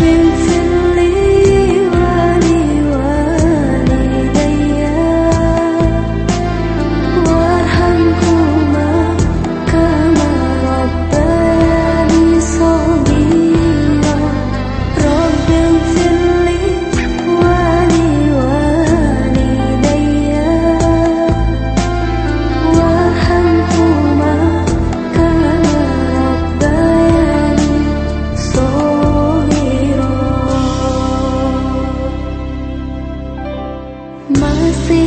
云 mercy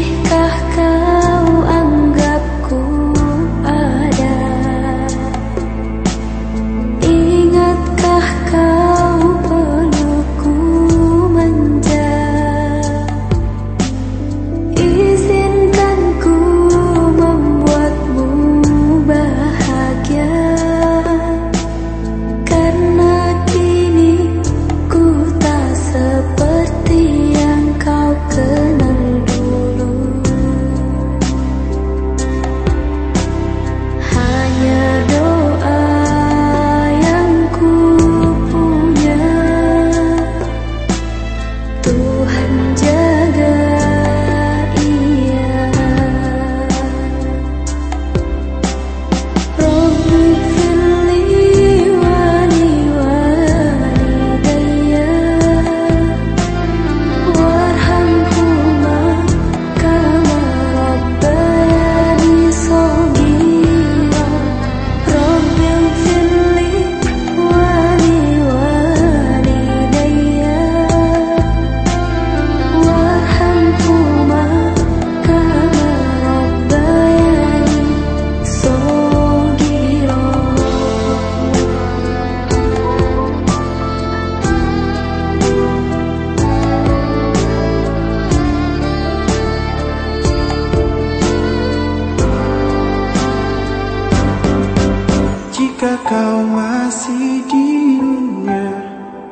Kau masih di dunia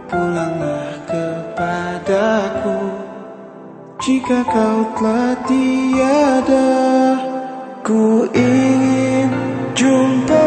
Pulanglah kepadaku. Jika kau telah tiada Ku ingin jumpa